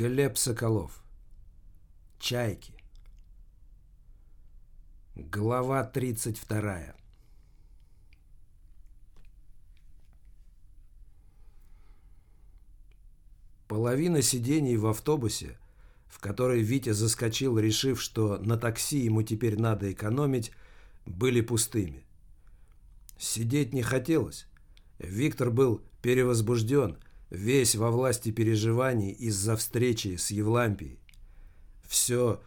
Глеб Соколов. Чайки. Глава 32. Половина сидений в автобусе, в который Витя заскочил, решив, что на такси ему теперь надо экономить, были пустыми. Сидеть не хотелось. Виктор был перевозбужден – весь во власти переживаний из-за встречи с Евлампией. Все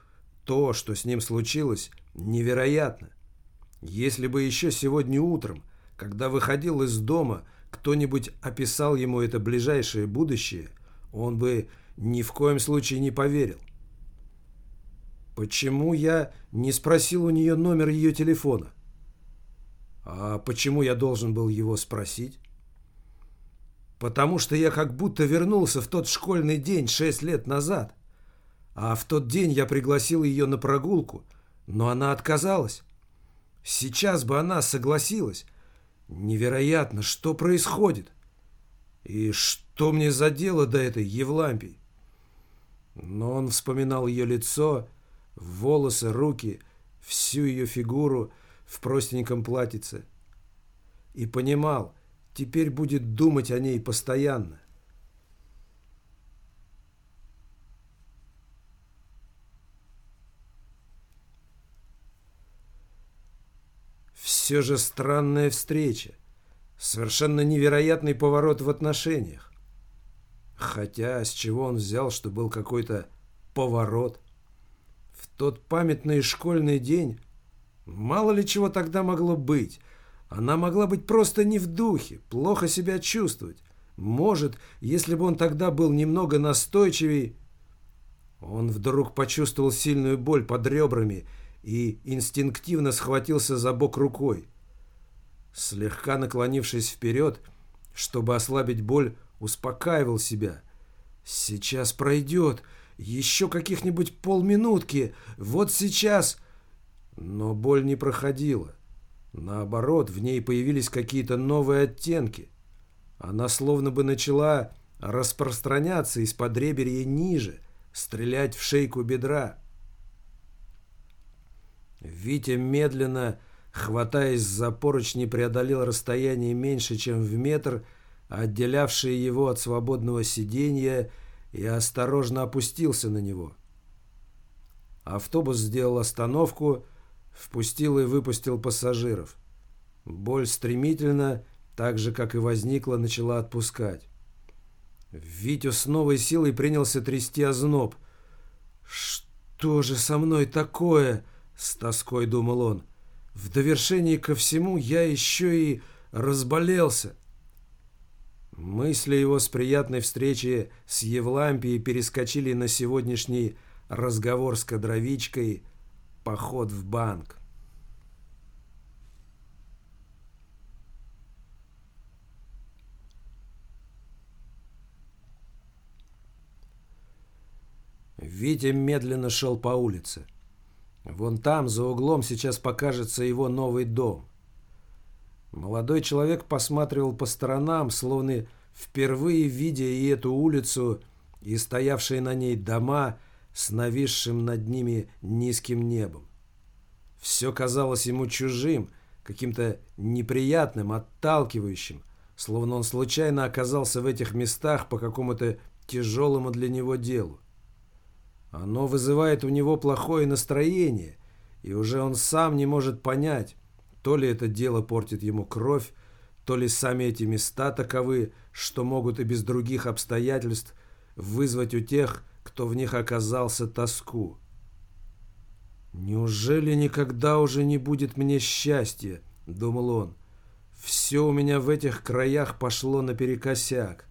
то, что с ним случилось, невероятно. Если бы еще сегодня утром, когда выходил из дома, кто-нибудь описал ему это ближайшее будущее, он бы ни в коем случае не поверил. Почему я не спросил у нее номер ее телефона? А почему я должен был его спросить? Потому что я как будто вернулся в тот школьный день шесть лет назад. А в тот день я пригласил ее на прогулку, но она отказалась. Сейчас бы она согласилась. Невероятно, что происходит. И что мне за дело до этой Евлампии? Но он вспоминал ее лицо, волосы, руки, всю ее фигуру в простеньком платьице. И понимал, теперь будет думать о ней постоянно. Все же странная встреча. Совершенно невероятный поворот в отношениях. Хотя с чего он взял, что был какой-то поворот? В тот памятный школьный день мало ли чего тогда могло быть – она могла быть просто не в духе, плохо себя чувствовать. Может, если бы он тогда был немного настойчивее... Он вдруг почувствовал сильную боль под ребрами и инстинктивно схватился за бок рукой. Слегка наклонившись вперед, чтобы ослабить боль, успокаивал себя. «Сейчас пройдет. Еще каких-нибудь полминутки. Вот сейчас...» Но боль не проходила. Наоборот, в ней появились какие-то новые оттенки. Она словно бы начала распространяться из-под реберья ниже, стрелять в шейку бедра. Витя медленно, хватаясь за поручни, преодолел расстояние меньше, чем в метр, отделявшее его от свободного сиденья, и осторожно опустился на него. Автобус сделал остановку, Впустил и выпустил пассажиров. Боль стремительно, так же, как и возникла, начала отпускать. Витю с новой силой принялся трясти озноб. «Что же со мной такое?» — с тоской думал он. «В довершении ко всему я еще и разболелся». Мысли его с приятной встречи с Евлампией перескочили на сегодняшний разговор с кадровичкой — поход в банк. Витя медленно шел по улице. Вон там, за углом, сейчас покажется его новый дом. Молодой человек посматривал по сторонам, словно впервые видя и эту улицу, и стоявшие на ней дома – с нависшим над ними низким небом. Все казалось ему чужим, каким-то неприятным, отталкивающим, словно он случайно оказался в этих местах по какому-то тяжелому для него делу. Оно вызывает у него плохое настроение, и уже он сам не может понять, то ли это дело портит ему кровь, то ли сами эти места таковы, что могут и без других обстоятельств вызвать у тех, кто в них оказался тоску. «Неужели никогда уже не будет мне счастья?» — думал он. «Все у меня в этих краях пошло наперекосяк.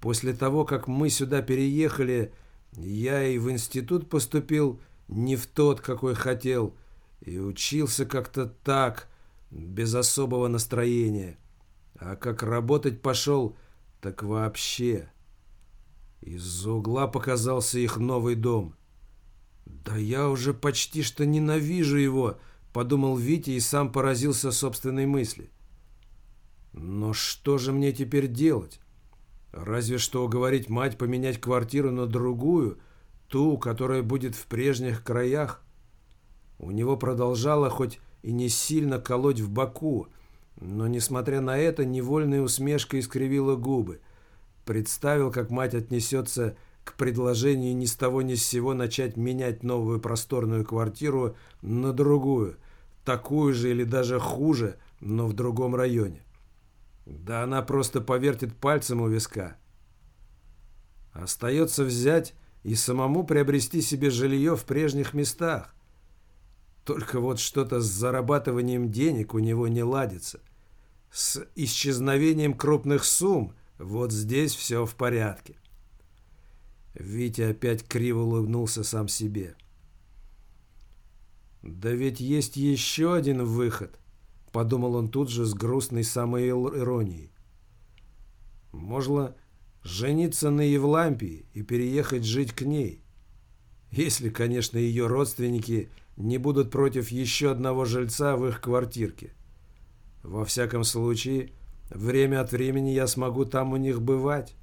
После того, как мы сюда переехали, я и в институт поступил не в тот, какой хотел, и учился как-то так, без особого настроения. А как работать пошел, так вообще...» Из-за угла показался их новый дом. «Да я уже почти что ненавижу его», — подумал Витя и сам поразился собственной мысли. «Но что же мне теперь делать? Разве что уговорить мать поменять квартиру на другую, ту, которая будет в прежних краях. У него продолжало хоть и не сильно колоть в боку, но, несмотря на это, невольная усмешка искривила губы. Представил, как мать отнесется к предложению ни с того ни с сего начать менять новую просторную квартиру на другую, такую же или даже хуже, но в другом районе. Да она просто повертит пальцем у виска. Остается взять и самому приобрести себе жилье в прежних местах. Только вот что-то с зарабатыванием денег у него не ладится. С исчезновением крупных сумм вот здесь все в порядке. Витя опять криво улыбнулся сам себе. «Да ведь есть еще один выход», — подумал он тут же с грустной самой иронией. «Можно жениться на Евлампии и переехать жить к ней. Если, конечно, ее родственники не будут против еще одного жильца в их квартирке. Во всяком случае, время от времени я смогу там у них бывать.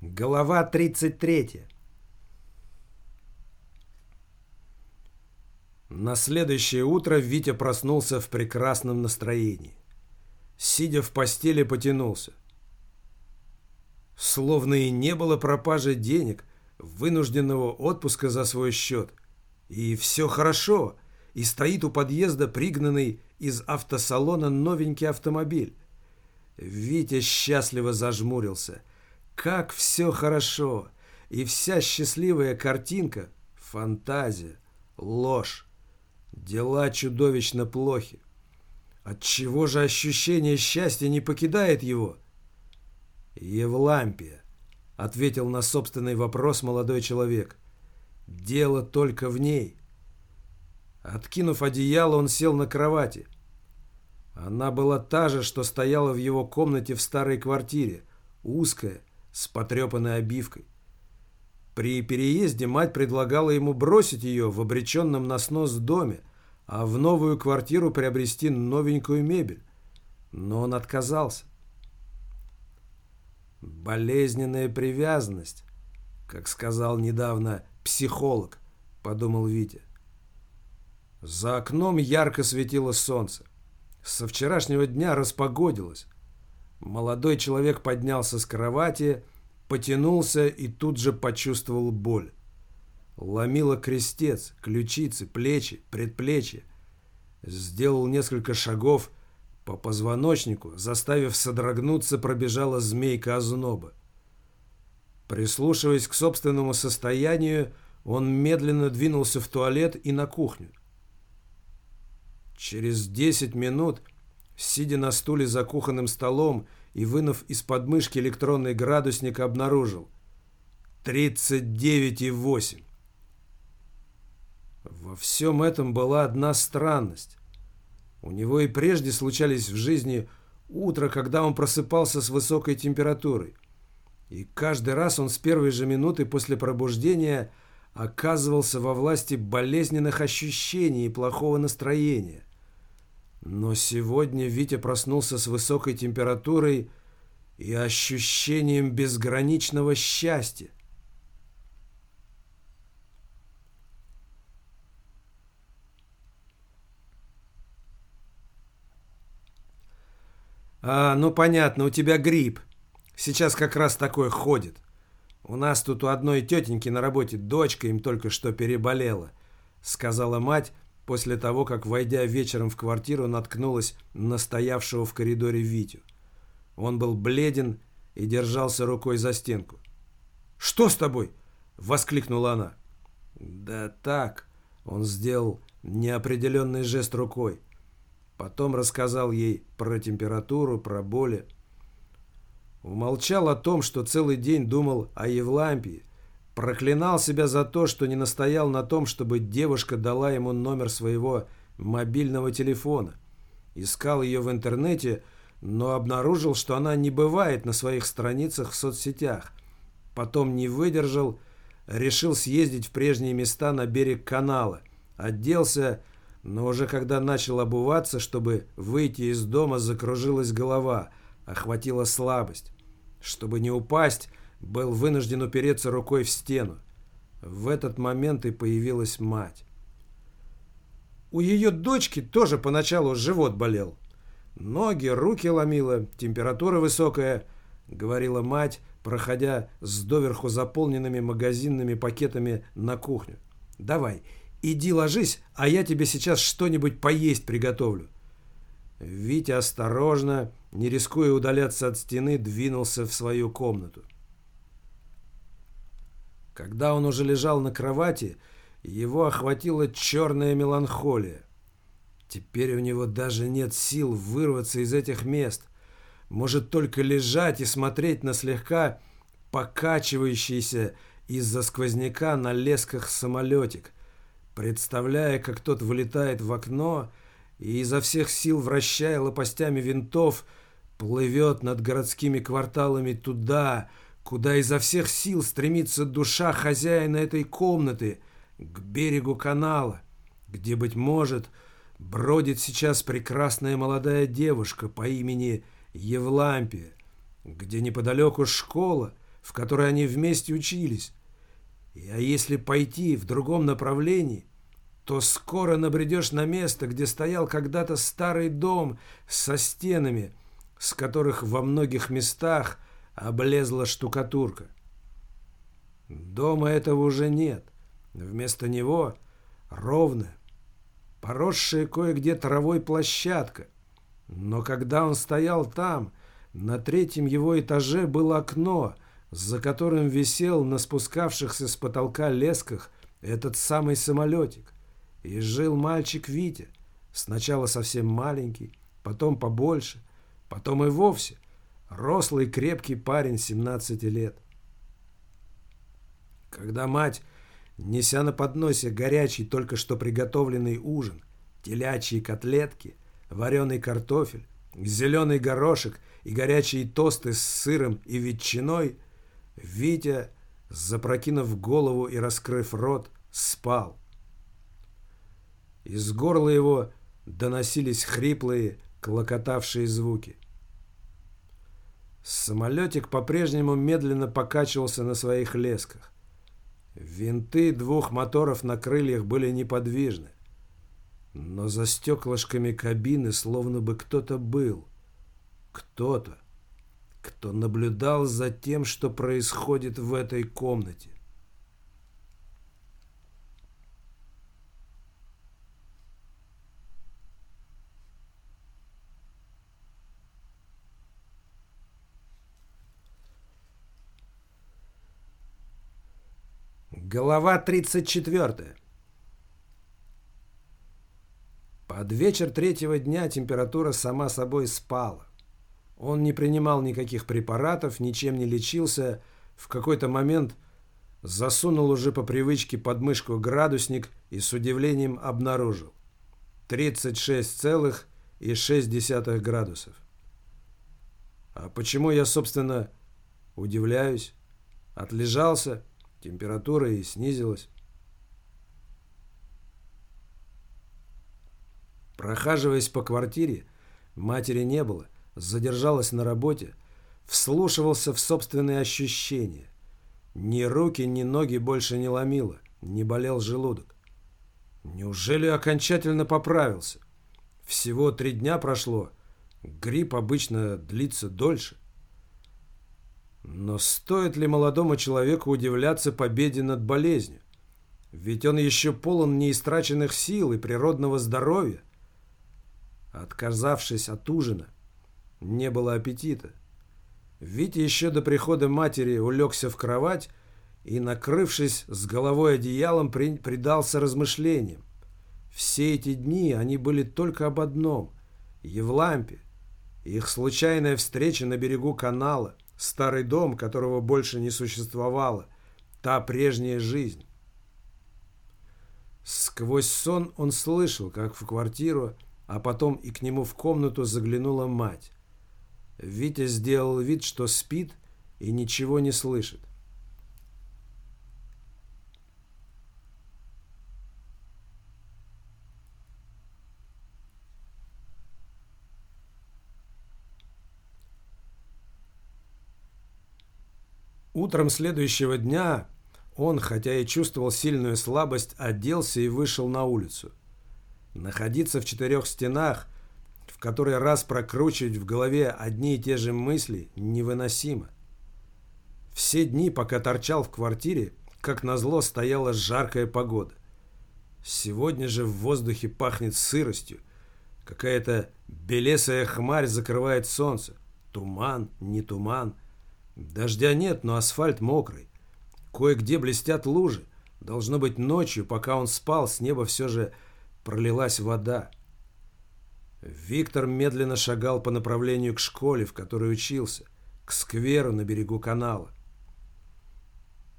Голова 33. На следующее утро Витя проснулся в прекрасном настроении сидя в постели, потянулся. Словно и не было пропажи денег, вынужденного отпуска за свой счет. И все хорошо, и стоит у подъезда пригнанный из автосалона новенький автомобиль. Витя счастливо зажмурился. Как все хорошо! И вся счастливая картинка — фантазия, ложь. Дела чудовищно плохи. Отчего же ощущение счастья не покидает его? Евлампия, ответил на собственный вопрос молодой человек. Дело только в ней. Откинув одеяло, он сел на кровати. Она была та же, что стояла в его комнате в старой квартире, узкая, с потрепанной обивкой. При переезде мать предлагала ему бросить ее в обреченном на снос доме, а в новую квартиру приобрести новенькую мебель. Но он отказался. Болезненная привязанность, как сказал недавно психолог, подумал Витя. За окном ярко светило солнце. Со вчерашнего дня распогодилось. Молодой человек поднялся с кровати, потянулся и тут же почувствовал боль. Ломило крестец, ключицы, плечи, предплечья. Сделал несколько шагов по позвоночнику, заставив содрогнуться, пробежала змейка озноба. Прислушиваясь к собственному состоянию, он медленно двинулся в туалет и на кухню. Через десять минут, сидя на стуле за кухонным столом и вынув из подмышки электронный градусник, обнаружил 39,8. Во всем этом была одна странность. У него и прежде случались в жизни утро, когда он просыпался с высокой температурой. И каждый раз он с первой же минуты после пробуждения оказывался во власти болезненных ощущений и плохого настроения. Но сегодня Витя проснулся с высокой температурой и ощущением безграничного счастья. «А, ну понятно, у тебя грипп. Сейчас как раз такое ходит. У нас тут у одной тетеньки на работе дочка им только что переболела», сказала мать после того, как, войдя вечером в квартиру, наткнулась на стоявшего в коридоре Витю. Он был бледен и держался рукой за стенку. «Что с тобой?» — воскликнула она. «Да так», — он сделал неопределенный жест рукой. Потом рассказал ей про температуру, про боли. Умолчал о том, что целый день думал о Евлампии, проклинал себя за то, что не настоял на том, чтобы девушка дала ему номер своего мобильного телефона. Искал ее в интернете, но обнаружил, что она не бывает на своих страницах в соцсетях. Потом не выдержал, решил съездить в прежние места на берег канала. Оделся, но уже когда начал обуваться, чтобы выйти из дома, закружилась голова, охватила слабость. Чтобы не упасть, был вынужден упереться рукой в стену. В этот момент и появилась мать. У ее дочки тоже поначалу живот болел. Ноги, руки ломило, температура высокая, говорила мать, проходя с доверху заполненными магазинными пакетами на кухню. «Давай, иди ложись, а я тебе сейчас что-нибудь поесть приготовлю». Витя осторожно, не рискуя удаляться от стены, двинулся в свою комнату. Когда он уже лежал на кровати, его охватила черная меланхолия. Теперь у него даже нет сил вырваться из этих мест может только лежать и смотреть на слегка покачивающийся из-за сквозняка на лесках самолетик, представляя, как тот вылетает в окно и изо всех сил, вращая лопастями винтов, плывет над городскими кварталами туда, куда изо всех сил стремится душа хозяина этой комнаты, к берегу канала, где, быть может, бродит сейчас прекрасная молодая девушка по имени Евлампия, где неподалеку школа, в которой они вместе учились. А если пойти в другом направлении, то скоро набредешь на место, где стоял когда-то старый дом со стенами, с которых во многих местах облезла штукатурка. Дома этого уже нет. Вместо него ровная, поросшая кое-где травой площадка, но когда он стоял там, на третьем его этаже было окно, за которым висел на спускавшихся с потолка лесках этот самый самолетик. И жил мальчик Витя, сначала совсем маленький, потом побольше, потом и вовсе рослый крепкий парень 17 лет. Когда мать, неся на подносе горячий только что приготовленный ужин, телячьи котлетки – вареный картофель, зеленый горошек и горячие тосты с сыром и ветчиной, Витя, запрокинув голову и раскрыв рот, спал. Из горла его доносились хриплые, клокотавшие звуки. Самолетик по-прежнему медленно покачивался на своих лесках. Винты двух моторов на крыльях были неподвижны. Но за стеклышками кабины словно бы кто-то был. Кто-то, кто наблюдал за тем, что происходит в этой комнате. Глава 34. Под вечер третьего дня температура сама собой спала. Он не принимал никаких препаратов, ничем не лечился. В какой-то момент засунул уже по привычке под мышку градусник и с удивлением обнаружил. 36,6 градусов. А почему я, собственно, удивляюсь? Отлежался, температура и снизилась. Прохаживаясь по квартире, матери не было, задержалась на работе, вслушивался в собственные ощущения. Ни руки, ни ноги больше не ломило, не болел желудок. Неужели окончательно поправился? Всего три дня прошло. Грипп обычно длится дольше. Но стоит ли молодому человеку удивляться победе над болезнью? Ведь он еще полон неистраченных сил и природного здоровья. Отказавшись от ужина, не было аппетита. Витя еще до прихода матери улегся в кровать и, накрывшись с головой одеялом, предался размышлениям. Все эти дни они были только об одном – Евлампе. Их случайная встреча на берегу канала, старый дом, которого больше не существовало, та прежняя жизнь. Сквозь сон он слышал, как в квартиру а потом и к нему в комнату заглянула мать. Витя сделал вид, что спит и ничего не слышит. Утром следующего дня он, хотя и чувствовал сильную слабость, оделся и вышел на улицу. Находиться в четырех стенах – который раз прокручивать в голове одни и те же мысли, невыносимо. Все дни, пока торчал в квартире, как назло стояла жаркая погода. Сегодня же в воздухе пахнет сыростью. Какая-то белесая хмарь закрывает солнце. Туман, не туман. Дождя нет, но асфальт мокрый. Кое-где блестят лужи. Должно быть ночью, пока он спал, с неба все же пролилась вода. Виктор медленно шагал по направлению к школе, в которой учился, к скверу на берегу канала.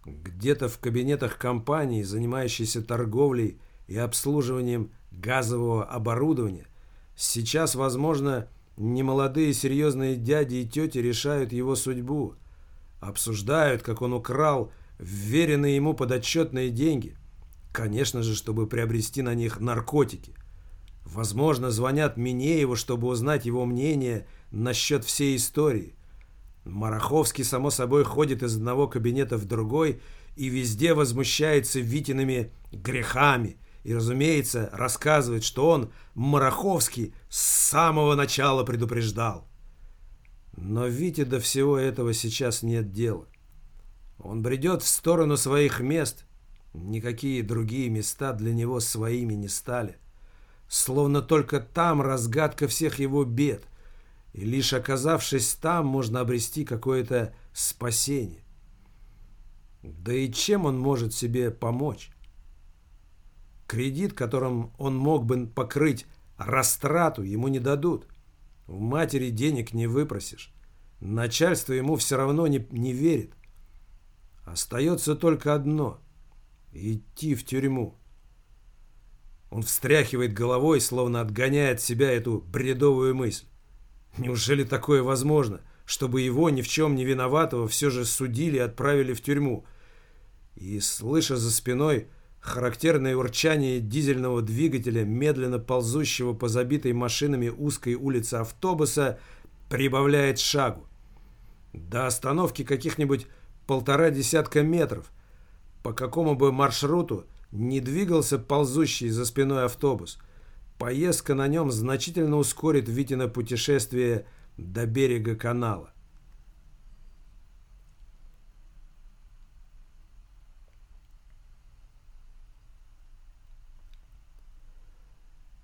Где-то в кабинетах компании, занимающейся торговлей и обслуживанием газового оборудования, сейчас, возможно, немолодые серьезные дяди и тети решают его судьбу, обсуждают, как он украл вверенные ему подотчетные деньги, конечно же, чтобы приобрести на них наркотики. Возможно, звонят Минееву, чтобы узнать его мнение насчет всей истории. Мараховский, само собой, ходит из одного кабинета в другой и везде возмущается Витиными грехами. И, разумеется, рассказывает, что он, Мараховский, с самого начала предупреждал. Но Вите до всего этого сейчас нет дела. Он бредет в сторону своих мест. Никакие другие места для него своими не стали. Словно только там разгадка всех его бед – и лишь оказавшись там, можно обрести какое-то спасение. Да и чем он может себе помочь? Кредит, которым он мог бы покрыть растрату, ему не дадут. В матери денег не выпросишь. Начальство ему все равно не, не верит. Остается только одно – идти в тюрьму. Он встряхивает головой, словно отгоняет от себя эту бредовую мысль. Неужели такое возможно, чтобы его, ни в чем не виноватого, все же судили и отправили в тюрьму? И, слыша за спиной характерное урчание дизельного двигателя, медленно ползущего по забитой машинами узкой улице автобуса, прибавляет шагу. До остановки каких-нибудь полтора десятка метров. По какому бы маршруту не двигался ползущий за спиной автобус – Поездка на нем значительно ускорит Витина путешествие до берега канала.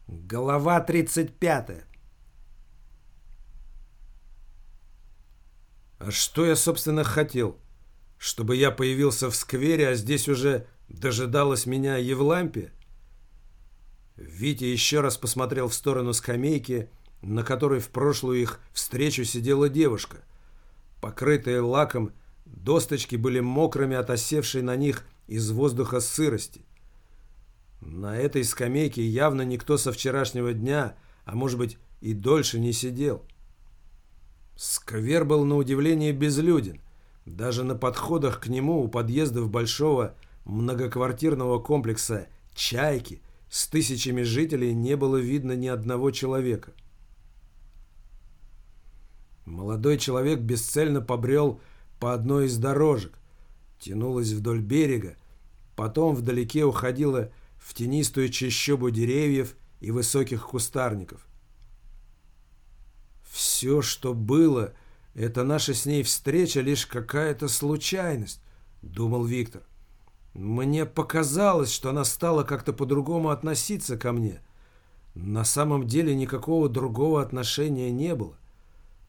Голова 35. А что я, собственно, хотел? Чтобы я появился в сквере, а здесь уже дожидалась меня Евлампия? Витя еще раз посмотрел в сторону скамейки, на которой в прошлую их встречу сидела девушка. Покрытые лаком, досточки были мокрыми от осевшей на них из воздуха сырости. На этой скамейке явно никто со вчерашнего дня, а может быть и дольше не сидел. Сквер был на удивление безлюден. Даже на подходах к нему у подъездов большого многоквартирного комплекса «Чайки» С тысячами жителей не было видно ни одного человека. Молодой человек бесцельно побрел по одной из дорожек, тянулась вдоль берега, потом вдалеке уходила в тенистую чащобу деревьев и высоких кустарников. Все, что было, это наша с ней встреча лишь какая-то случайность, думал Виктор. Мне показалось, что она стала как-то по-другому относиться ко мне. На самом деле никакого другого отношения не было.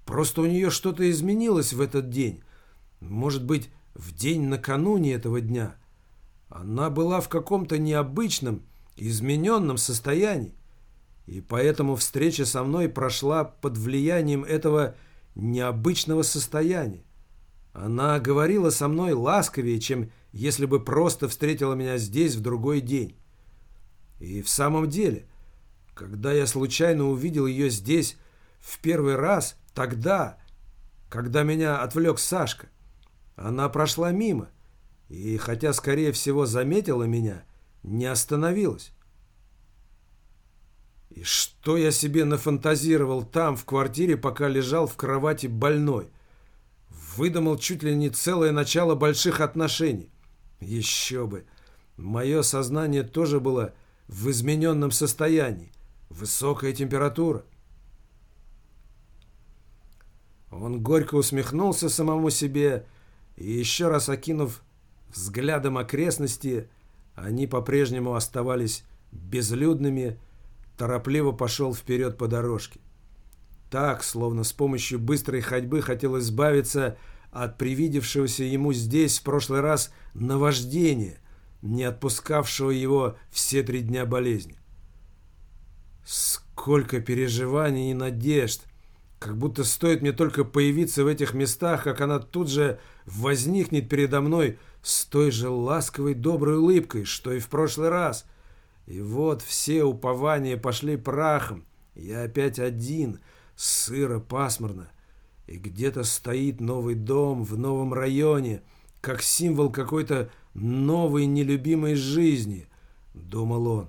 Просто у нее что-то изменилось в этот день. Может быть, в день накануне этого дня. Она была в каком-то необычном, измененном состоянии. И поэтому встреча со мной прошла под влиянием этого необычного состояния. Она говорила со мной ласковее, чем если бы просто встретила меня здесь в другой день. И в самом деле, когда я случайно увидел ее здесь в первый раз, тогда, когда меня отвлек Сашка, она прошла мимо, и хотя, скорее всего, заметила меня, не остановилась. И что я себе нафантазировал там, в квартире, пока лежал в кровати больной? Выдумал чуть ли не целое начало больших отношений. Еще бы. Мое сознание тоже было в измененном состоянии. Высокая температура. Он горько усмехнулся самому себе и еще раз окинув взглядом окрестности, они по-прежнему оставались безлюдными, торопливо пошел вперед по дорожке. Так, словно с помощью быстрой ходьбы хотел избавиться от привидевшегося ему здесь в прошлый раз наваждения, не отпускавшего его все три дня болезни. Сколько переживаний и надежд! Как будто стоит мне только появиться в этих местах, как она тут же возникнет передо мной с той же ласковой доброй улыбкой, что и в прошлый раз. И вот все упования пошли прахом. Я опять один, сыро, пасмурно. И где-то стоит новый дом в новом районе, как символ какой-то новой нелюбимой жизни, думал он.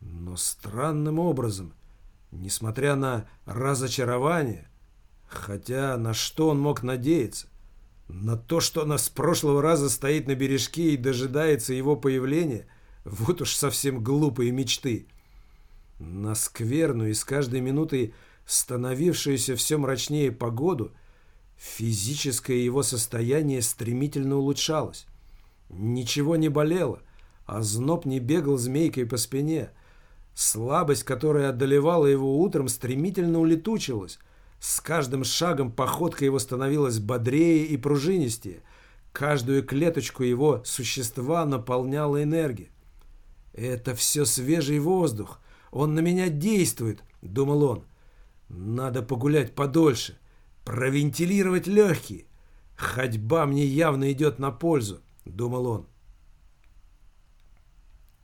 Но странным образом, несмотря на разочарование, хотя на что он мог надеяться, на то, что она с прошлого раза стоит на бережке и дожидается его появления, вот уж совсем глупые мечты. На скверную и с каждой минутой становившуюся все мрачнее погоду, физическое его состояние стремительно улучшалось. Ничего не болело, а зноб не бегал змейкой по спине. Слабость, которая одолевала его утром, стремительно улетучилась. С каждым шагом походка его становилась бодрее и пружинистее. Каждую клеточку его существа наполняла энергия. «Это все свежий воздух. Он на меня действует», — думал он. «Надо погулять подольше, провентилировать легкие. Ходьба мне явно идет на пользу. — думал он.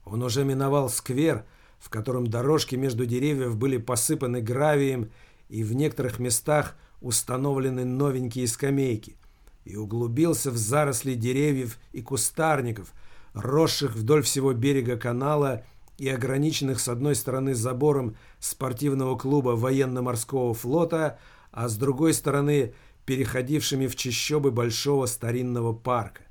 Он уже миновал сквер, в котором дорожки между деревьев были посыпаны гравием и в некоторых местах установлены новенькие скамейки, и углубился в заросли деревьев и кустарников, росших вдоль всего берега канала и ограниченных с одной стороны забором спортивного клуба военно-морского флота, а с другой стороны переходившими в чащобы большого старинного парка.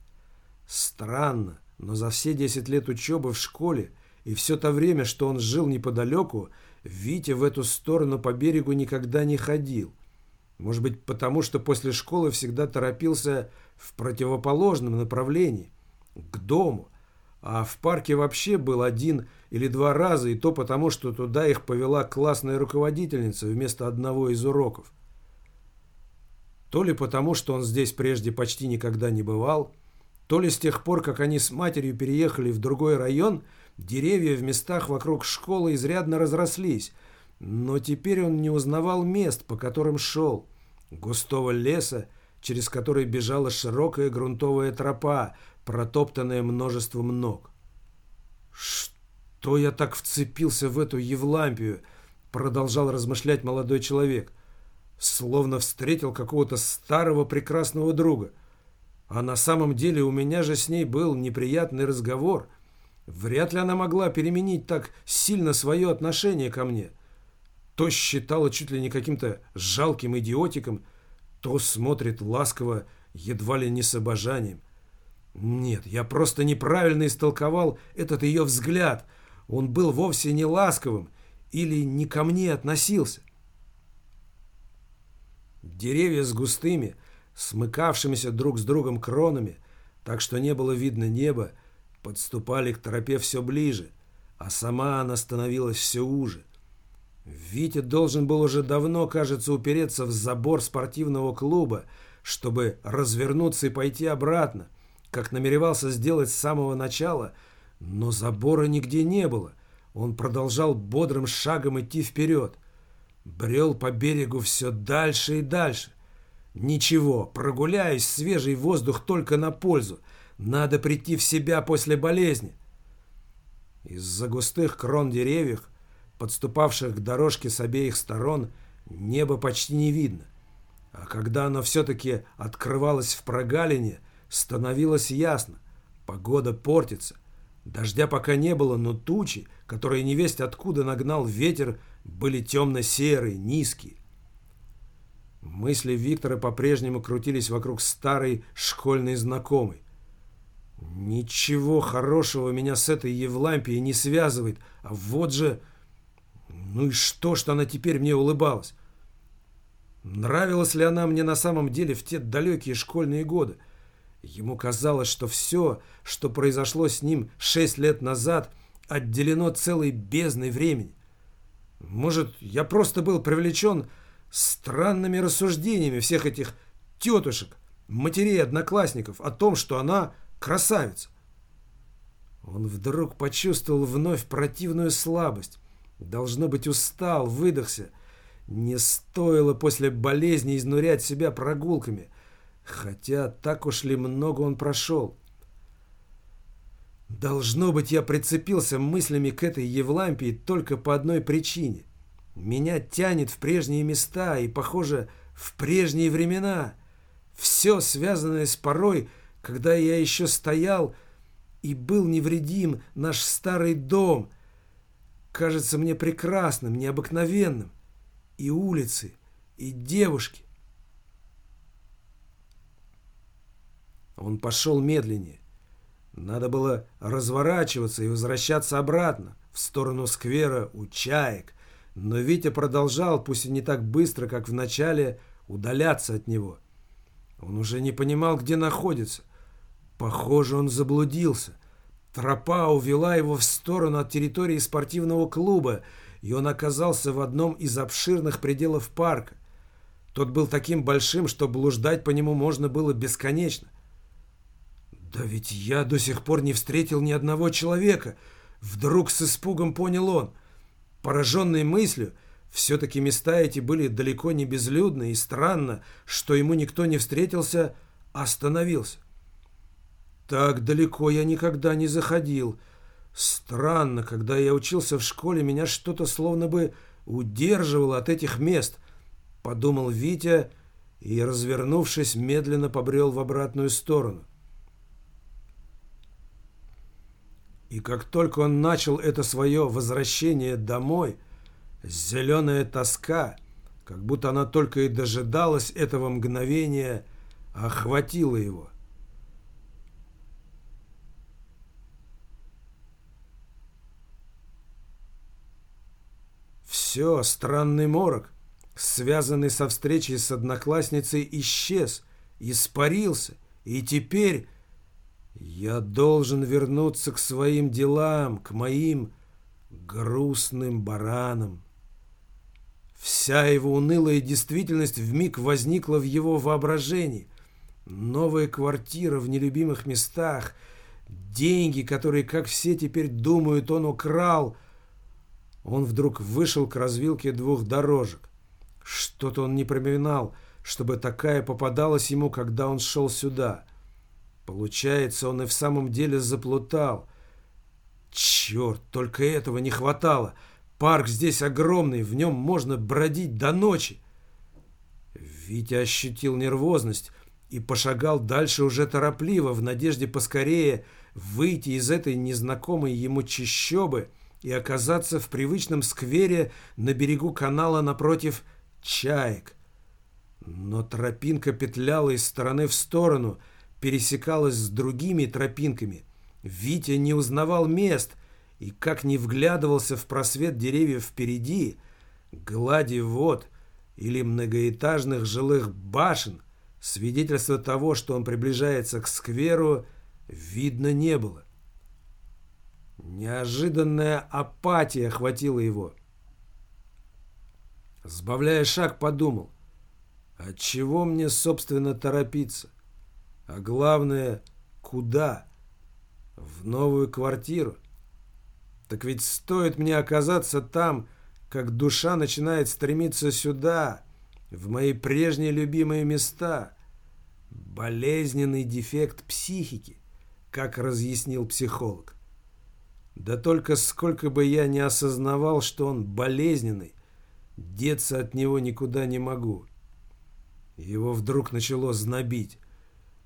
Странно, но за все 10 лет учебы в школе и все то время, что он жил неподалеку, Витя в эту сторону по берегу никогда не ходил. Может быть, потому что после школы всегда торопился в противоположном направлении, к дому, а в парке вообще был один или два раза, и то потому, что туда их повела классная руководительница вместо одного из уроков. То ли потому, что он здесь прежде почти никогда не бывал, то ли с тех пор, как они с матерью переехали в другой район, деревья в местах вокруг школы изрядно разрослись, но теперь он не узнавал мест, по которым шел. Густого леса, через который бежала широкая грунтовая тропа, протоптанная множеством ног. «Что я так вцепился в эту Евлампию?» продолжал размышлять молодой человек. Словно встретил какого-то старого прекрасного друга – а на самом деле у меня же с ней был неприятный разговор. Вряд ли она могла переменить так сильно свое отношение ко мне. То считала чуть ли не каким-то жалким идиотиком, то смотрит ласково, едва ли не с обожанием. Нет, я просто неправильно истолковал этот ее взгляд. Он был вовсе не ласковым или не ко мне относился. Деревья с густыми, смыкавшимися друг с другом кронами, так что не было видно неба, подступали к тропе все ближе, а сама она становилась все уже. Витя должен был уже давно, кажется, упереться в забор спортивного клуба, чтобы развернуться и пойти обратно, как намеревался сделать с самого начала, но забора нигде не было. Он продолжал бодрым шагом идти вперед. Брел по берегу все дальше и дальше. Ничего, прогуляюсь, свежий воздух только на пользу. Надо прийти в себя после болезни. Из-за густых крон деревьев, подступавших к дорожке с обеих сторон, небо почти не видно. А когда оно все-таки открывалось в прогалине, становилось ясно. Погода портится. Дождя пока не было, но тучи, которые невесть откуда нагнал ветер, были темно-серые, низкие. Мысли Виктора по-прежнему крутились вокруг старой школьной знакомой. Ничего хорошего меня с этой Евлампией не связывает, а вот же... Ну и что, что она теперь мне улыбалась? Нравилась ли она мне на самом деле в те далекие школьные годы? Ему казалось, что все, что произошло с ним шесть лет назад, отделено целой бездной времени. Может, я просто был привлечен странными рассуждениями всех этих тетушек, матерей-одноклассников о том, что она красавица. Он вдруг почувствовал вновь противную слабость. Должно быть, устал, выдохся. Не стоило после болезни изнурять себя прогулками. Хотя так уж ли много он прошел. Должно быть, я прицепился мыслями к этой Евлампии только по одной причине. Меня тянет в прежние места и, похоже, в прежние времена. Все связанное с порой, когда я еще стоял и был невредим наш старый дом, кажется мне прекрасным, необыкновенным. И улицы, и девушки. Он пошел медленнее. Надо было разворачиваться и возвращаться обратно, в сторону сквера у чаек. Но Витя продолжал, пусть и не так быстро, как в начале, удаляться от него. Он уже не понимал, где находится. Похоже, он заблудился. Тропа увела его в сторону от территории спортивного клуба, и он оказался в одном из обширных пределов парка. Тот был таким большим, что блуждать по нему можно было бесконечно. «Да ведь я до сих пор не встретил ни одного человека!» Вдруг с испугом понял он. Пораженный мыслью, все-таки места эти были далеко не безлюдны, и странно, что ему никто не встретился, остановился. Так далеко я никогда не заходил. Странно, когда я учился в школе, меня что-то словно бы удерживало от этих мест, подумал Витя и, развернувшись, медленно побрел в обратную сторону. И как только он начал это свое возвращение домой, зеленая тоска, как будто она только и дожидалась этого мгновения, охватила его. Все, странный морок, связанный со встречей с одноклассницей, исчез, испарился, и теперь я должен вернуться к своим делам, к моим грустным баранам. Вся его унылая действительность вмиг возникла в его воображении. Новая квартира в нелюбимых местах, деньги, которые, как все теперь думают, он украл. Он вдруг вышел к развилке двух дорожек. Что-то он не проминал, чтобы такая попадалась ему, когда он шел сюда — Получается, он и в самом деле заплутал. Черт, только этого не хватало. Парк здесь огромный, в нем можно бродить до ночи. Витя ощутил нервозность и пошагал дальше уже торопливо, в надежде поскорее выйти из этой незнакомой ему чащобы и оказаться в привычном сквере на берегу канала напротив чаек. Но тропинка петляла из стороны в сторону — пересекалась с другими тропинками. Витя не узнавал мест и, как не вглядывался в просвет деревьев впереди, глади вод или многоэтажных жилых башен, свидетельства того, что он приближается к скверу, видно не было. Неожиданная апатия охватила его. Сбавляя шаг, подумал, от чего мне, собственно, торопиться? А главное, куда? В новую квартиру. Так ведь стоит мне оказаться там, как душа начинает стремиться сюда, в мои прежние любимые места. Болезненный дефект психики, как разъяснил психолог. Да только сколько бы я не осознавал, что он болезненный, деться от него никуда не могу. Его вдруг начало знобить.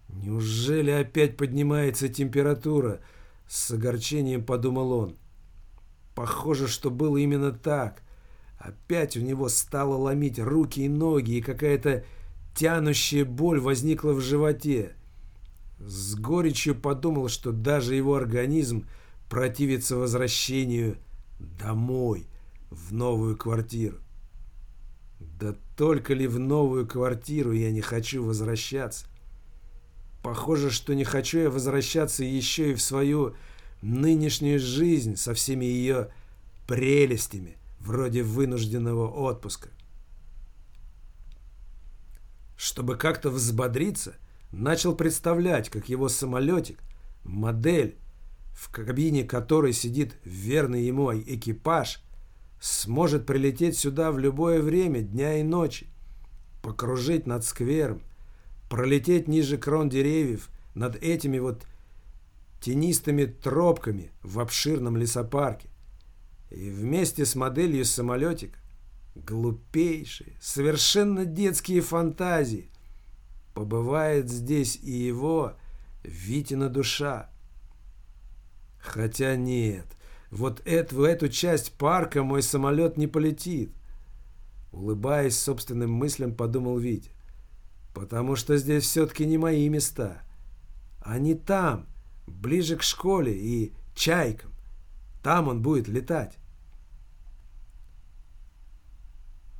«Неужели опять поднимается температура?» С огорчением подумал он. Похоже, что было именно так. Опять у него стало ломить руки и ноги, и какая-то тянущая боль возникла в животе. С горечью подумал, что даже его организм противится возвращению домой, в новую квартиру. Да только ли в новую квартиру я не хочу возвращаться? Похоже, что не хочу я возвращаться еще и в свою нынешнюю жизнь со всеми ее прелестями, вроде вынужденного отпуска. Чтобы как-то взбодриться, начал представлять, как его самолетик, модель, в кабине которой сидит верный ему экипаж, сможет прилететь сюда в любое время дня и ночи, покружить над сквером, пролететь ниже крон деревьев над этими вот тенистыми тропками в обширном лесопарке. И вместе с моделью самолетика глупейшие, совершенно детские фантазии. Побывает здесь и его, Витина душа. Хотя нет, вот это, в эту часть парка мой самолет не полетит. Улыбаясь собственным мыслям, подумал Витя. Потому что здесь все-таки не мои места. Они там, ближе к школе и чайкам. Там он будет летать.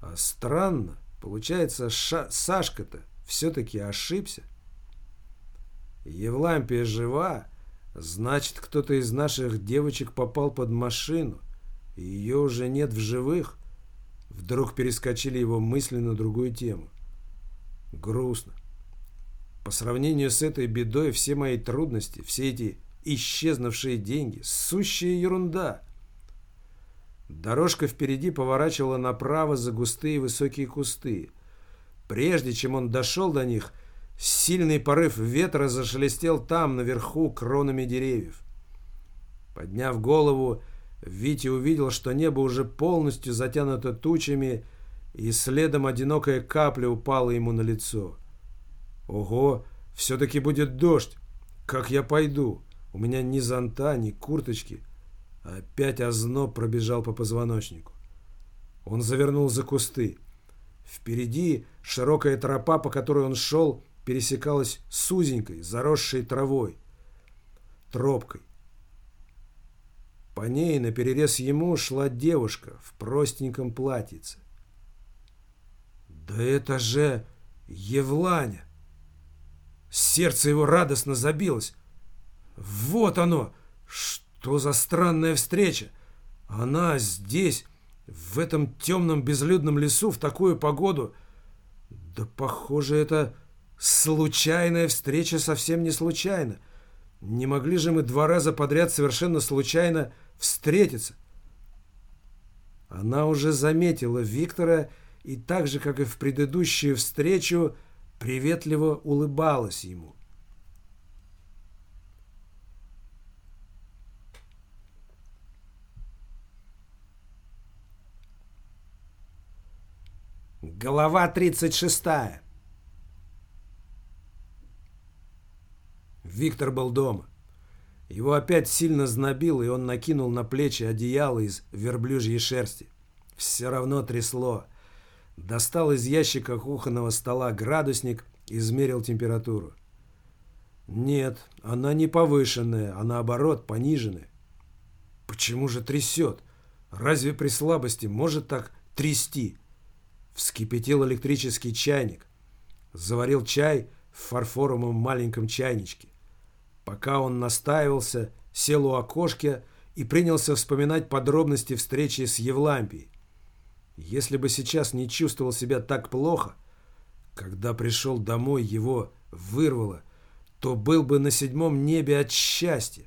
А странно, получается, Сашка-то все-таки ошибся. Евлампия жива, значит, кто-то из наших девочек попал под машину, и ее уже нет в живых. Вдруг перескочили его мысли на другую тему. Грустно. По сравнению с этой бедой все мои трудности, все эти исчезнувшие деньги, сущая ерунда. Дорожка впереди поворачивала направо за густые высокие кусты. Прежде чем он дошел до них, сильный порыв ветра зашелестел там, наверху, кронами деревьев. Подняв голову, Витя увидел, что небо уже полностью затянуто тучами, и следом одинокая капля упала ему на лицо. «Ого, все-таки будет дождь! Как я пойду? У меня ни зонта, ни курточки». Опять озноб пробежал по позвоночнику. Он завернул за кусты. Впереди широкая тропа, по которой он шел, пересекалась с узенькой, заросшей травой, тропкой. По ней на перерез ему шла девушка в простеньком платьице. «Да это же Евланя!» Сердце его радостно забилось. «Вот оно! Что?» Что за странная встреча? Она здесь, в этом темном безлюдном лесу, в такую погоду. Да, похоже, это случайная встреча совсем не случайно. Не могли же мы два раза подряд совершенно случайно встретиться? Она уже заметила Виктора и так же, как и в предыдущую встречу, приветливо улыбалась ему. Глава 36. Виктор был дома. Его опять сильно знобило, и он накинул на плечи одеяло из верблюжьей шерсти. Все равно трясло. Достал из ящика кухонного стола градусник, измерил температуру. Нет, она не повышенная, а наоборот пониженная. Почему же трясет? Разве при слабости может так трясти? Вскипятил электрический чайник. Заварил чай в фарфоровом маленьком чайничке. Пока он настаивался, сел у окошка и принялся вспоминать подробности встречи с Евлампией. Если бы сейчас не чувствовал себя так плохо, когда пришел домой, его вырвало, то был бы на седьмом небе от счастья.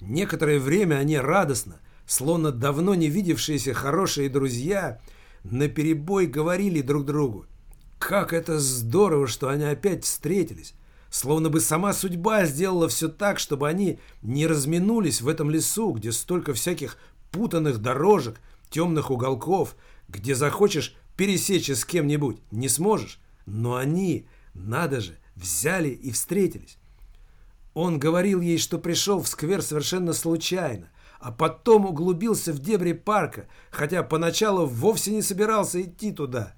Некоторое время они радостно, словно давно не видевшиеся хорошие друзья, наперебой говорили друг другу. Как это здорово, что они опять встретились. Словно бы сама судьба сделала все так, чтобы они не разминулись в этом лесу, где столько всяких путанных дорожек, темных уголков, где захочешь пересечься с кем-нибудь, не сможешь, Но они, надо же, взяли и встретились. Он говорил ей, что пришел в сквер совершенно случайно, а потом углубился в дебри парка, хотя поначалу вовсе не собирался идти туда.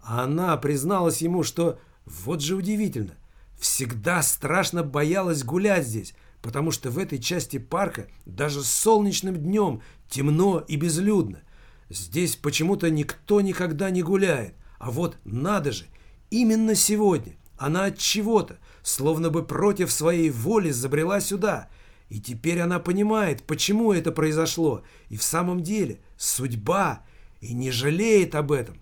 А она призналась ему, что, вот же удивительно, всегда страшно боялась гулять здесь, потому что в этой части парка даже солнечным днем темно и безлюдно. Здесь почему-то никто никогда не гуляет, а вот надо же, именно сегодня она от чего-то, словно бы против своей воли забрела сюда. И теперь она понимает, почему это произошло. И в самом деле судьба. И не жалеет об этом.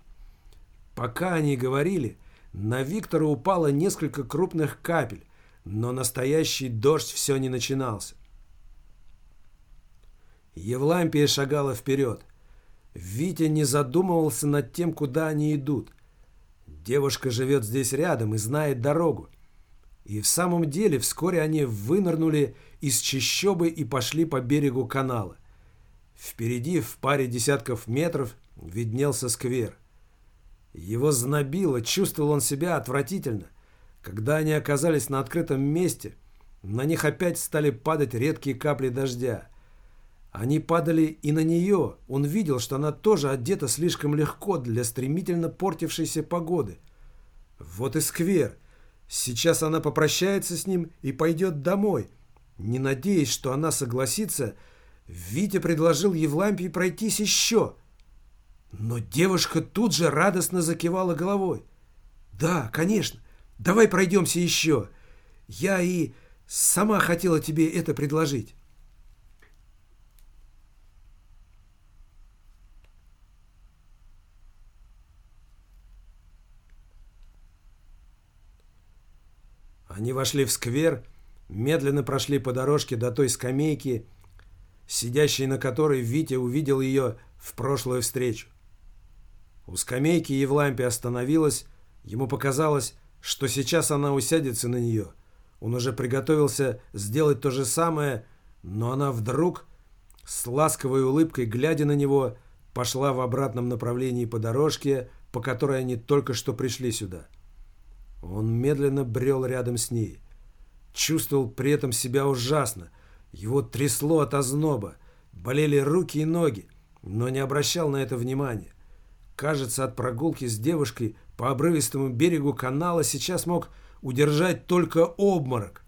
Пока они говорили, на Виктора упало несколько крупных капель, но настоящий дождь все не начинался. Евлампия шагала вперед. Витя не задумывался над тем, куда они идут. Девушка живет здесь рядом и знает дорогу. И в самом деле вскоре они вынырнули из чащобы и пошли по берегу канала. Впереди, в паре десятков метров, виднелся сквер. Его знобило, чувствовал он себя отвратительно. Когда они оказались на открытом месте, на них опять стали падать редкие капли дождя. Они падали и на нее. Он видел, что она тоже одета слишком легко для стремительно портившейся погоды. Вот и сквер. Сейчас она попрощается с ним и пойдет домой. Не надеясь, что она согласится, Витя предложил Евлампии пройтись еще. Но девушка тут же радостно закивала головой. «Да, конечно, давай пройдемся еще. Я и сама хотела тебе это предложить». Они вошли в сквер, медленно прошли по дорожке до той скамейки, сидящей на которой Витя увидел ее в прошлую встречу. У скамейки Евлампия остановилась, ему показалось, что сейчас она усядется на нее. Он уже приготовился сделать то же самое, но она вдруг, с ласковой улыбкой, глядя на него, пошла в обратном направлении по дорожке, по которой они только что пришли сюда. Он медленно брел рядом с ней. Чувствовал при этом себя ужасно. Его трясло от озноба. Болели руки и ноги, но не обращал на это внимания. Кажется, от прогулки с девушкой по обрывистому берегу канала сейчас мог удержать только обморок.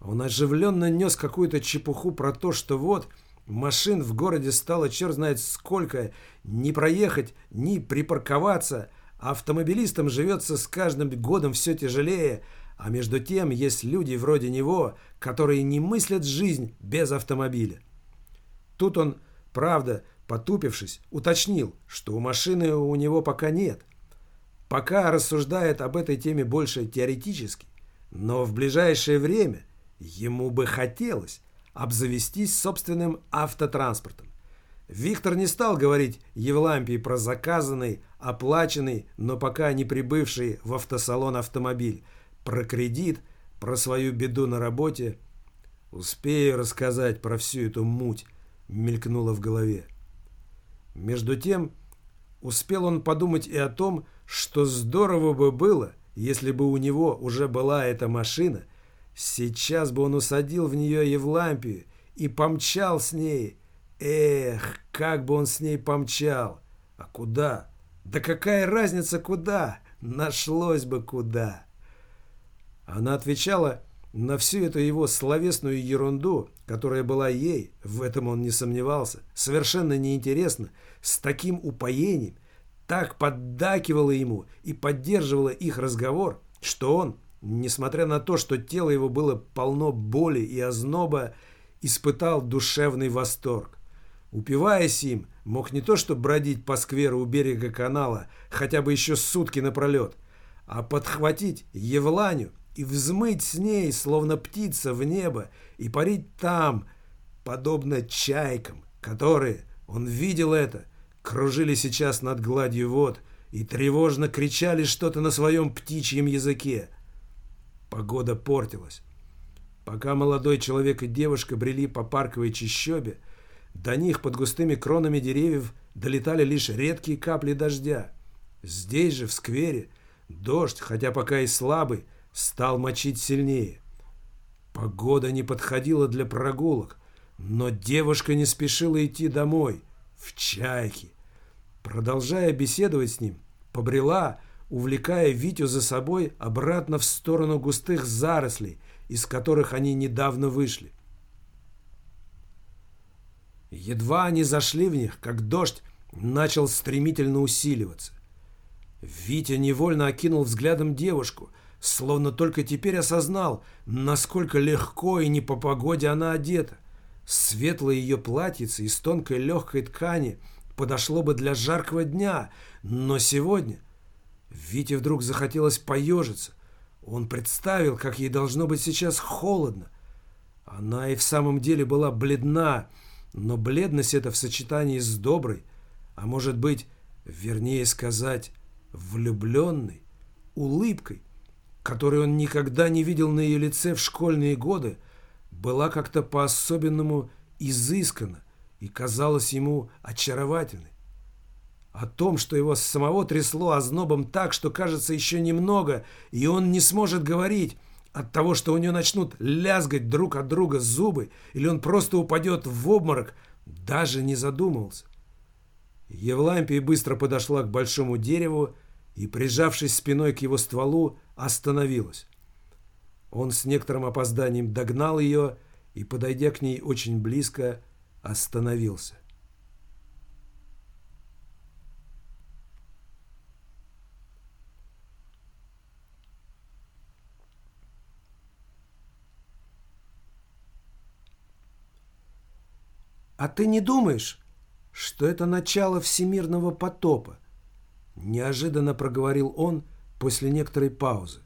Он оживленно нес какую-то чепуху про то, что вот машин в городе стало черт знает сколько, не проехать, ни припарковаться – Автомобилистам живется с каждым годом все тяжелее, а между тем есть люди вроде него, которые не мыслят жизнь без автомобиля. Тут он, правда, потупившись, уточнил, что у машины у него пока нет. Пока рассуждает об этой теме больше теоретически, но в ближайшее время ему бы хотелось обзавестись собственным автотранспортом. Виктор не стал говорить Евлампии про заказанный, оплаченный, но пока не прибывший в автосалон автомобиль, про кредит, про свою беду на работе. «Успею рассказать про всю эту муть», — мелькнуло в голове. Между тем, успел он подумать и о том, что здорово бы было, если бы у него уже была эта машина, сейчас бы он усадил в нее Евлампию и помчал с ней, Эх, как бы он с ней помчал! А куда? Да какая разница куда? Нашлось бы куда! Она отвечала на всю эту его словесную ерунду, которая была ей, в этом он не сомневался, совершенно неинтересно, с таким упоением, так поддакивала ему и поддерживала их разговор, что он, несмотря на то, что тело его было полно боли и озноба, испытал душевный восторг. Упиваясь им, мог не то что бродить по скверу у берега канала, хотя бы еще сутки напролет, а подхватить Евланю и взмыть с ней, словно птица, в небо и парить там, подобно чайкам, которые, он видел это, кружили сейчас над гладью вод и тревожно кричали что-то на своем птичьем языке. Погода портилась. Пока молодой человек и девушка брели по парковой чащобе, до них под густыми кронами деревьев долетали лишь редкие капли дождя. Здесь же, в сквере, дождь, хотя пока и слабый, стал мочить сильнее. Погода не подходила для прогулок, но девушка не спешила идти домой, в чайки. Продолжая беседовать с ним, побрела, увлекая Витю за собой обратно в сторону густых зарослей, из которых они недавно вышли. Едва они зашли в них, как дождь начал стремительно усиливаться. Витя невольно окинул взглядом девушку, словно только теперь осознал, насколько легко и не по погоде она одета. Светлое ее платьице из тонкой легкой ткани подошло бы для жаркого дня, но сегодня Вите вдруг захотелось поежиться. Он представил, как ей должно быть сейчас холодно. Она и в самом деле была бледна, но бледность эта в сочетании с доброй, а может быть, вернее сказать, влюбленной, улыбкой, которую он никогда не видел на ее лице в школьные годы, была как-то по-особенному изыскана и казалась ему очаровательной. О том, что его самого трясло ознобом так, что кажется еще немного, и он не сможет говорить, от того, что у него начнут лязгать друг от друга зубы, или он просто упадет в обморок, даже не задумывался. Евлампия быстро подошла к большому дереву и, прижавшись спиной к его стволу, остановилась. Он с некоторым опозданием догнал ее и, подойдя к ней очень близко, остановился. «А ты не думаешь, что это начало всемирного потопа?» Неожиданно проговорил он после некоторой паузы.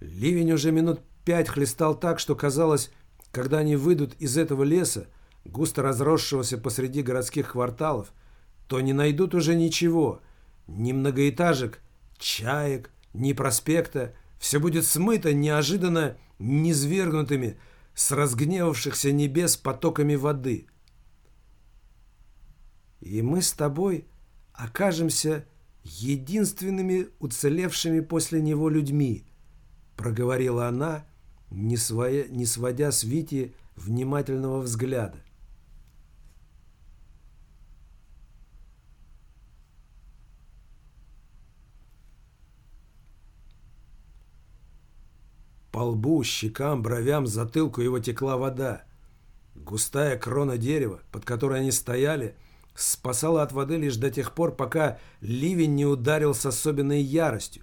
Ливень уже минут пять хлестал так, что казалось, когда они выйдут из этого леса, густо разросшегося посреди городских кварталов, то не найдут уже ничего, ни многоэтажек, чаек, ни проспекта, все будет смыто неожиданно низвергнутыми с разгневавшихся небес потоками воды. И мы с тобой окажемся единственными уцелевшими после него людьми, проговорила она, не, своя, не сводя с Вити внимательного взгляда. По лбу, щекам, бровям, затылку его текла вода. Густая крона дерева, под которой они стояли, спасала от воды лишь до тех пор, пока ливень не ударил с особенной яростью.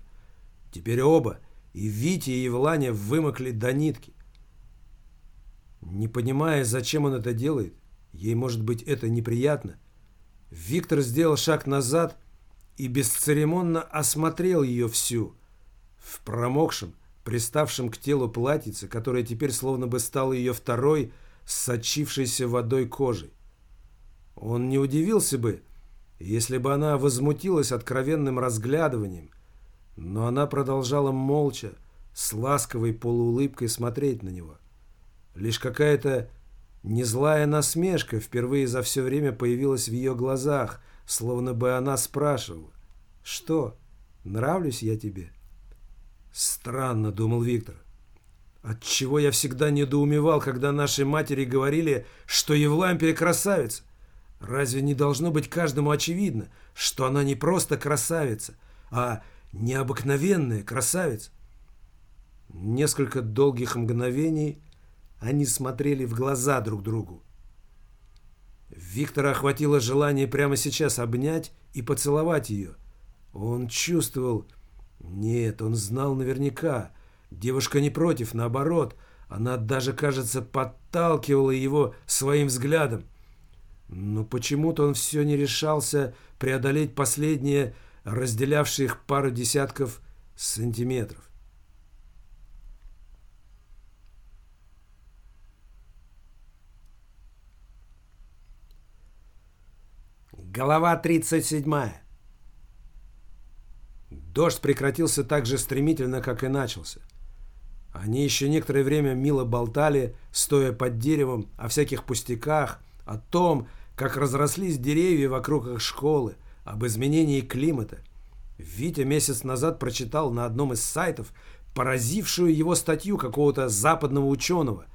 Теперь оба, и Витя, и Евланя, вымокли до нитки. Не понимая, зачем он это делает, ей, может быть, это неприятно, Виктор сделал шаг назад и бесцеремонно осмотрел ее всю, в промокшем, приставшем к телу платьице, которое теперь словно бы стало ее второй, сочившейся водой кожей. Он не удивился бы, если бы она возмутилась откровенным разглядыванием, но она продолжала молча, с ласковой полуулыбкой смотреть на него. Лишь какая-то незлая насмешка впервые за все время появилась в ее глазах, словно бы она спрашивала, «Что, нравлюсь я тебе?» Странно, думал Виктор. Отчего я всегда недоумевал, когда наши матери говорили, что Евлампия красавица? Разве не должно быть каждому очевидно, что она не просто красавица, а необыкновенная красавица? Несколько долгих мгновений они смотрели в глаза друг другу. Виктора охватило желание прямо сейчас обнять и поцеловать ее. Он чувствовал, нет, он знал наверняка. Девушка не против, наоборот. Она даже, кажется, подталкивала его своим взглядом. Но почему-то он все не решался преодолеть последние, разделявшие их пару десятков сантиметров. Голова тридцать седьмая. Дождь прекратился так же стремительно, как и начался. Они еще некоторое время мило болтали, стоя под деревом, о всяких пустяках, о том, как разрослись деревья вокруг их школы, об изменении климата. Витя месяц назад прочитал на одном из сайтов поразившую его статью какого-то западного ученого,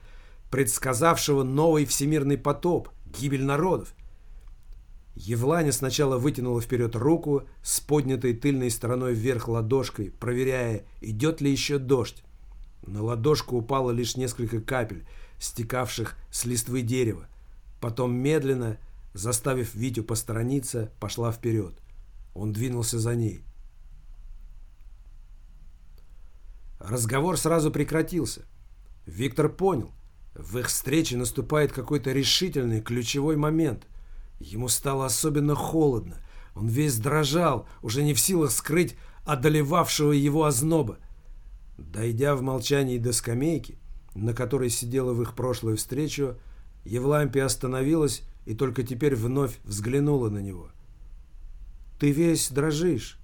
предсказавшего новый всемирный потоп, гибель народов. Евланя сначала вытянула вперед руку с поднятой тыльной стороной вверх ладошкой, проверяя, идет ли еще дождь. На ладошку упало лишь несколько капель, стекавших с листвы дерева. Потом медленно, заставив Витю посторониться, пошла вперед. Он двинулся за ней. Разговор сразу прекратился. Виктор понял, в их встрече наступает какой-то решительный ключевой момент. Ему стало особенно холодно. Он весь дрожал, уже не в силах скрыть одолевавшего его озноба. Дойдя в молчании до скамейки, на которой сидела в их прошлую встречу, Евлампия остановилась и только теперь вновь взглянула на него. «Ты весь дрожишь.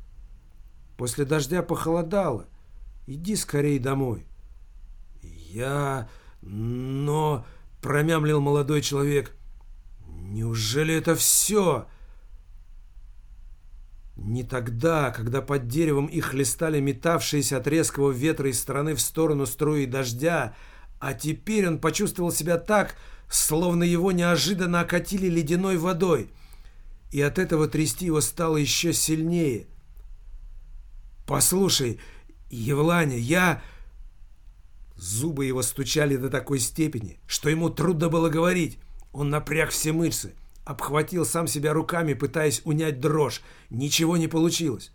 После дождя похолодало. Иди скорей домой». «Я... но...» — промямлил молодой человек. «Неужели это все?» Не тогда, когда под деревом их хлестали метавшиеся от резкого ветра из стороны в сторону струи дождя, а теперь он почувствовал себя так, словно его неожиданно окатили ледяной водой, и от этого трясти его стало еще сильнее. «Послушай, Евланя, я...» Зубы его стучали до такой степени, что ему трудно было говорить. Он напряг все мышцы, обхватил сам себя руками, пытаясь унять дрожь. Ничего не получилось.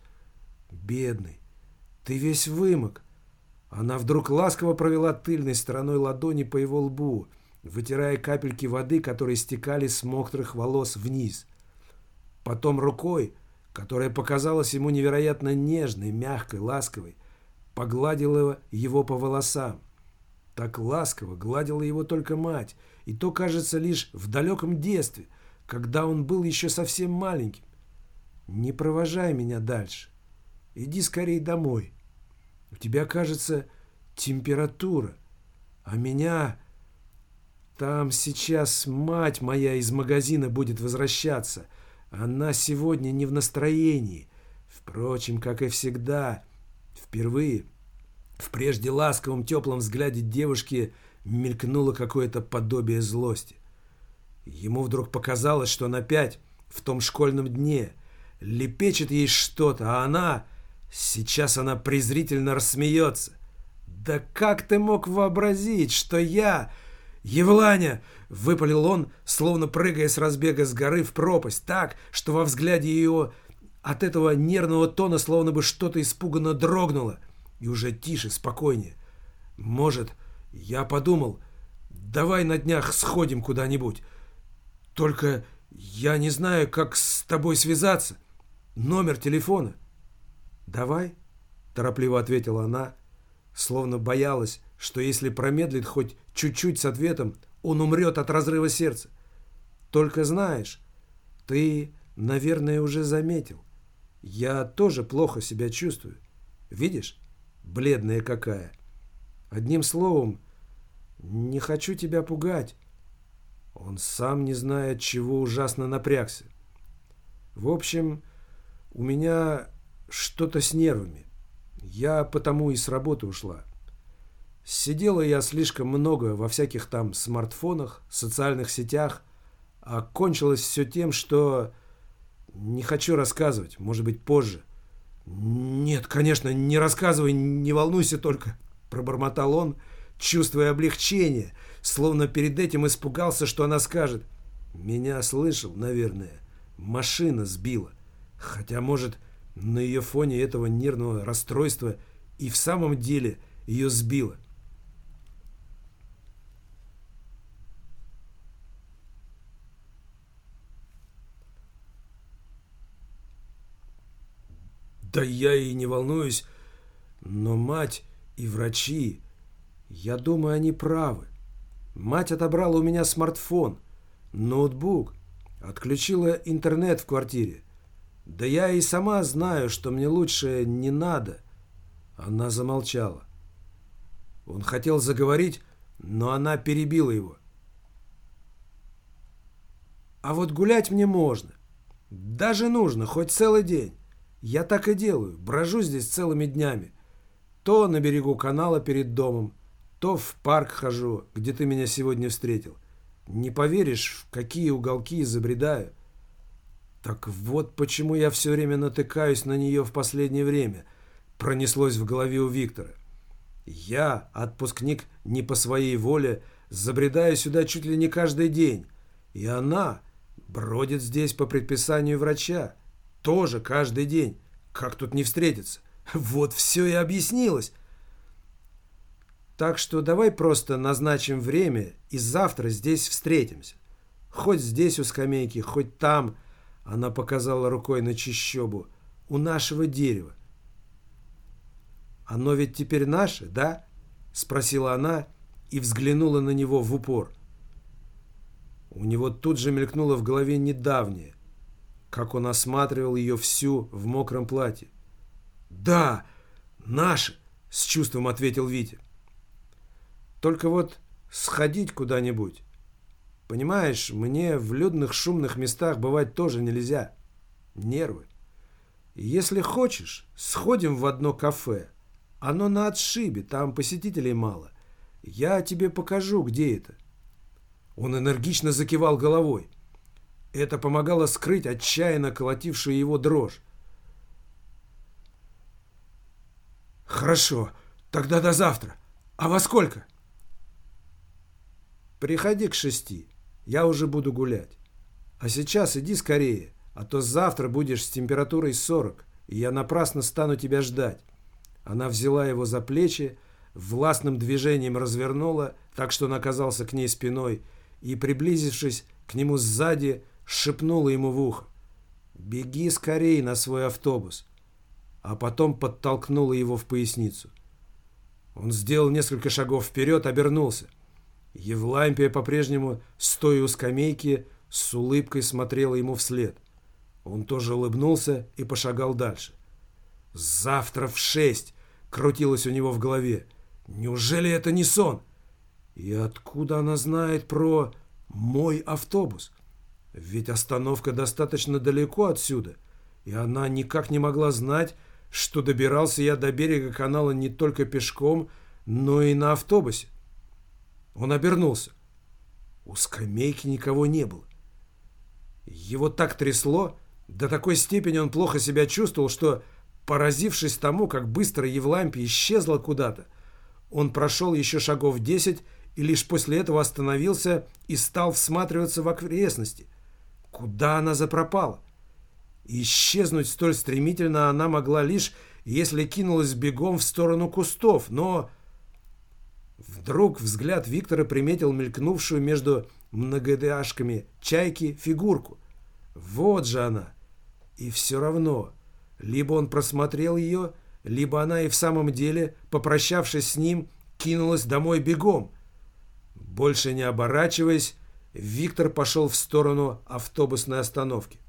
«Бедный, ты весь вымок». Она вдруг ласково провела тыльной стороной ладони по его лбу, вытирая капельки воды, которые стекали с мокрых волос вниз. Потом рукой, которая показалась ему невероятно нежной, мягкой, ласковой, погладила его по волосам. Так ласково гладила его только мать, и то, кажется, лишь в далеком детстве, когда он был еще совсем маленьким. «Не провожай меня дальше. Иди скорее домой. У тебя, кажется, температура, а меня...» Там сейчас мать моя из магазина будет возвращаться. Она сегодня не в настроении. Впрочем, как и всегда, впервые в прежде ласковом теплом взгляде девушки мелькнуло какое-то подобие злости. Ему вдруг показалось, что он опять в том школьном дне лепечет ей что-то, а она... Сейчас она презрительно рассмеется. «Да как ты мог вообразить, что я...» «Евланя!» — выпалил он, словно прыгая с разбега с горы в пропасть, так, что во взгляде ее от этого нервного тона словно бы что-то испуганно дрогнуло. И уже тише, спокойнее. «Может, я подумал, давай на днях сходим куда-нибудь. Только я не знаю, как с тобой связаться. Номер телефона». «Давай», — торопливо ответила она, словно боялась, что если промедлит хоть чуть-чуть с ответом, он умрет от разрыва сердца. Только знаешь, ты, наверное, уже заметил. Я тоже плохо себя чувствую. Видишь, бледная какая. Одним словом, не хочу тебя пугать. Он сам не знает, чего ужасно напрягся. В общем, у меня что-то с нервами. Я потому и с работы ушла. Сидела я слишком много во всяких там смартфонах, социальных сетях, а кончилось все тем, что... Не хочу рассказывать, может быть, позже. «Нет, конечно, не рассказывай, не волнуйся только», — пробормотал он, чувствуя облегчение, словно перед этим испугался, что она скажет. «Меня слышал, наверное. Машина сбила. Хотя, может, на ее фоне этого нервного расстройства и в самом деле ее сбило». Да я и не волнуюсь. Но мать и врачи, я думаю, они правы. Мать отобрала у меня смартфон, ноутбук, отключила интернет в квартире. Да я и сама знаю, что мне лучше не надо. Она замолчала. Он хотел заговорить, но она перебила его. А вот гулять мне можно. Даже нужно, хоть целый день. Я так и делаю, брожу здесь целыми днями. То на берегу канала перед домом, то в парк хожу, где ты меня сегодня встретил. Не поверишь, в какие уголки забредаю. Так вот почему я все время натыкаюсь на нее в последнее время, пронеслось в голове у Виктора. Я, отпускник не по своей воле, забредаю сюда чуть ли не каждый день. И она бродит здесь по предписанию врача. Тоже каждый день. Как тут не встретиться? Вот все и объяснилось. Так что давай просто назначим время и завтра здесь встретимся. Хоть здесь у скамейки, хоть там, она показала рукой на чищобу, у нашего дерева. «Оно ведь теперь наше, да?» — спросила она и взглянула на него в упор. У него тут же мелькнуло в голове недавнее, как он осматривал ее всю в мокром платье. «Да, наши!» — с чувством ответил Витя. «Только вот сходить куда-нибудь. Понимаешь, мне в людных шумных местах бывать тоже нельзя. Нервы. Если хочешь, сходим в одно кафе, оно на отшибе, там посетителей мало. Я тебе покажу, где это». Он энергично закивал головой. Это помогало скрыть отчаянно колотившую его дрожь. «Хорошо, тогда до завтра. А во сколько?» «Приходи к шести. Я уже буду гулять. А сейчас иди скорее, а то завтра будешь с температурой 40, и я напрасно стану тебя ждать. Она взяла его за плечи, властным движением развернула, так что он оказался к ней спиной, и, приблизившись к нему сзади, шепнула ему в ухо. «Беги скорее на свой автобус!» А потом подтолкнула его в поясницу. Он сделал несколько шагов вперед, обернулся. Евлампия по-прежнему, стоя у скамейки, с улыбкой смотрела ему вслед. Он тоже улыбнулся и пошагал дальше. «Завтра в шесть!» — крутилось у него в голове. «Неужели это не сон?» «И откуда она знает про мой автобус?» Ведь остановка достаточно далеко отсюда, и она никак не могла знать, что добирался я до берега канала не только пешком, но и на автобусе. Он обернулся. У скамейки никого не было. Его так трясло, до такой степени он плохо себя чувствовал, что Поразившись тому, как быстро Евлампия исчезла куда-то, он прошел еще шагов десять и лишь после этого остановился и стал всматриваться в окрестности. Куда она запропала? Исчезнуть столь стремительно она могла лишь, если кинулась бегом в сторону кустов, но... Вдруг взгляд Виктора приметил мелькнувшую между многодяшками чайки фигурку. Вот же она! И все равно либо он просмотрел ее, либо она и в самом деле, попрощавшись с ним, кинулась домой бегом. Больше не оборачиваясь, Виктор пошел в сторону автобусной остановки.